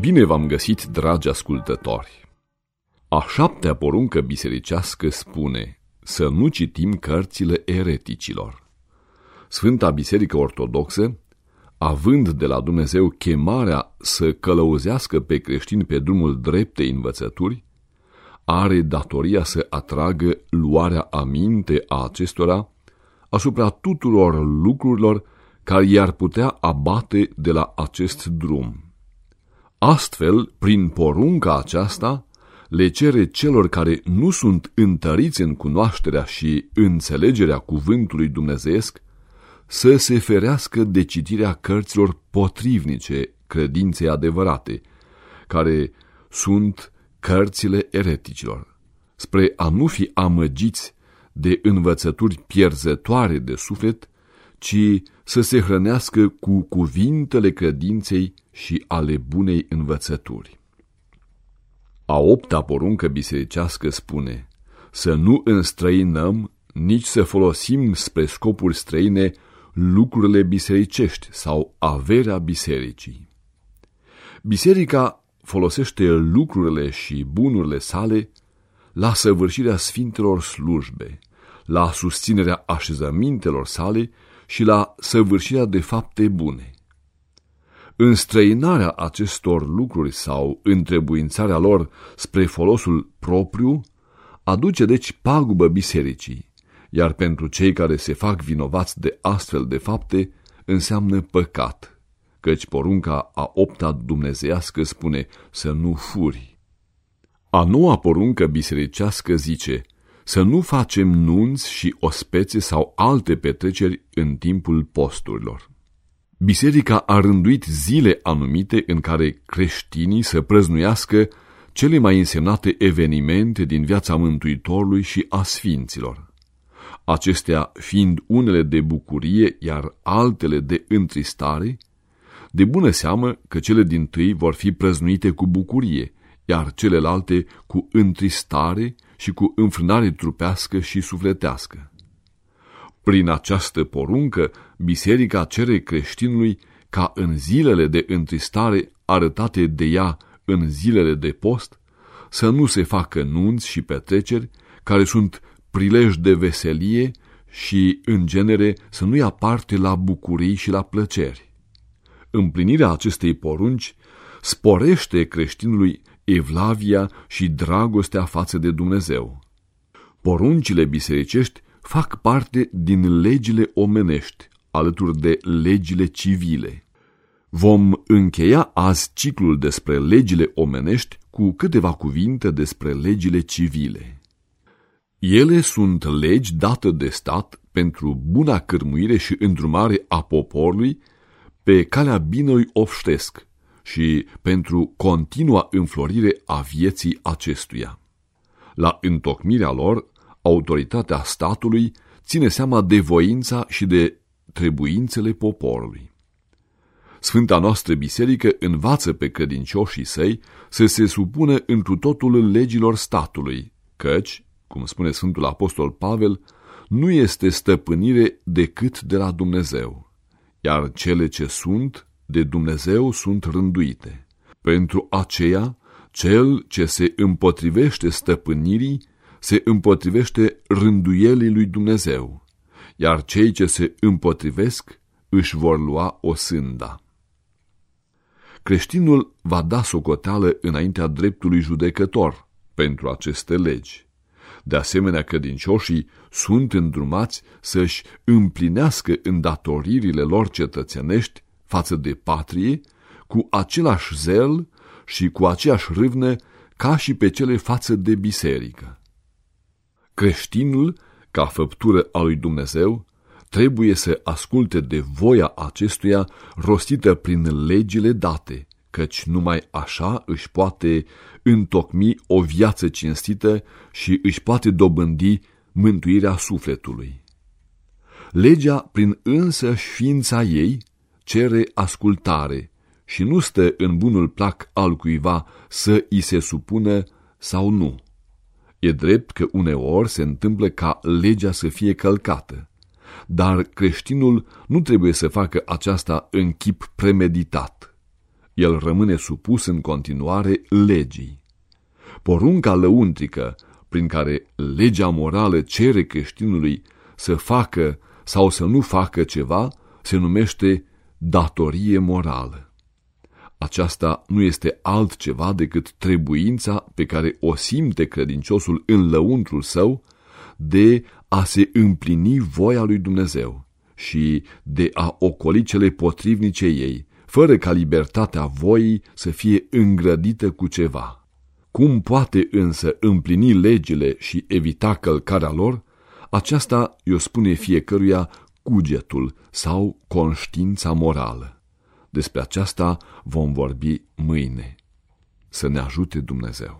Bine v-am găsit, dragi ascultători! A șaptea poruncă bisericească spune să nu citim cărțile ereticilor. Sfânta Biserică Ortodoxă, având de la Dumnezeu chemarea să călăuzească pe creștini pe drumul dreptei învățături, are datoria să atragă luarea aminte a acestora asupra tuturor lucrurilor care i-ar putea abate de la acest drum. Astfel, prin porunca aceasta, le cere celor care nu sunt întăriți în cunoașterea și înțelegerea cuvântului dumnezeesc să se ferească de citirea cărților potrivnice credinței adevărate, care sunt cărțile ereticilor, spre a nu fi amăgiți de învățături pierzătoare de suflet, ci să se hrănească cu cuvintele credinței și ale bunei învățături. A opta poruncă bisericească spune să nu înstrăinăm, nici să folosim spre scopuri străine lucrurile bisericești sau averea bisericii. Biserica folosește lucrurile și bunurile sale la săvârșirea sfintelor slujbe, la susținerea așezămintelor sale și la săvârșirea de fapte bune. Înstrăinarea acestor lucruri sau întrebuințarea lor spre folosul propriu aduce deci pagubă bisericii, iar pentru cei care se fac vinovați de astfel de fapte înseamnă păcat, căci porunca a opta dumnezeiască spune să nu furi. A noua poruncă bisericească zice să nu facem nunți și ospețe sau alte petreceri în timpul posturilor. Biserica a rânduit zile anumite în care creștinii să prăznuiască cele mai însemnate evenimente din viața Mântuitorului și a Sfinților. Acestea fiind unele de bucurie, iar altele de întristare, de bună seamă că cele din tâi vor fi prăznuite cu bucurie, iar celelalte cu întristare și cu înfrânare trupească și sufletească. Prin această poruncă, biserica cere creștinului ca în zilele de întristare arătate de ea în zilele de post, să nu se facă nunți și petreceri care sunt prilej de veselie și, în genere, să nu ia parte la bucurii și la plăceri. Împlinirea acestei porunci sporește creștinului evlavia și dragostea față de Dumnezeu. Poruncile bisericești fac parte din legile omenești, alături de legile civile. Vom încheia azi ciclul despre legile omenești cu câteva cuvinte despre legile civile. Ele sunt legi date de stat pentru buna cârmuire și îndrumare a poporului pe calea binului obștesc și pentru continua înflorire a vieții acestuia. La întocmirea lor autoritatea statului ține seama de voința și de trebuințele poporului. Sfânta noastră biserică învață pe credincioșii săi să se supună întru totul legilor statului, căci, cum spune Sfântul Apostol Pavel, nu este stăpânire decât de la Dumnezeu, iar cele ce sunt de Dumnezeu sunt rânduite. Pentru aceea, cel ce se împotrivește stăpânirii se împotrivește rânduielii lui Dumnezeu, iar cei ce se împotrivesc își vor lua o sânda. Creștinul va da socoteală înaintea dreptului judecător pentru aceste legi. De asemenea, credincioșii sunt îndrumați să-și împlinească îndatoririle lor cetățenești față de patrie cu același zel și cu aceeași râvnă ca și pe cele față de biserică. Creștinul, ca făptură a lui Dumnezeu, trebuie să asculte de voia acestuia rostită prin legile date, căci numai așa își poate întocmi o viață cinstită și își poate dobândi mântuirea sufletului. Legea, prin însă ființa ei, cere ascultare și nu stă în bunul plac al cuiva să îi se supună sau nu. E drept că uneori se întâmplă ca legea să fie călcată, dar creștinul nu trebuie să facă aceasta în chip premeditat. el rămâne supus în continuare legii. Porunca lăuntrică, prin care legea morală cere creștinului să facă sau să nu facă ceva, se numește datorie morală. Aceasta nu este altceva decât trebuința pe care o simte credinciosul în lăuntrul său de a se împlini voia lui Dumnezeu și de a ocoli cele potrivnice ei, fără ca libertatea voii să fie îngrădită cu ceva. Cum poate însă împlini legile și evita călcarea lor, aceasta îi spune fiecăruia cugetul sau conștiința morală. Despre aceasta vom vorbi mâine. Să ne ajute Dumnezeu.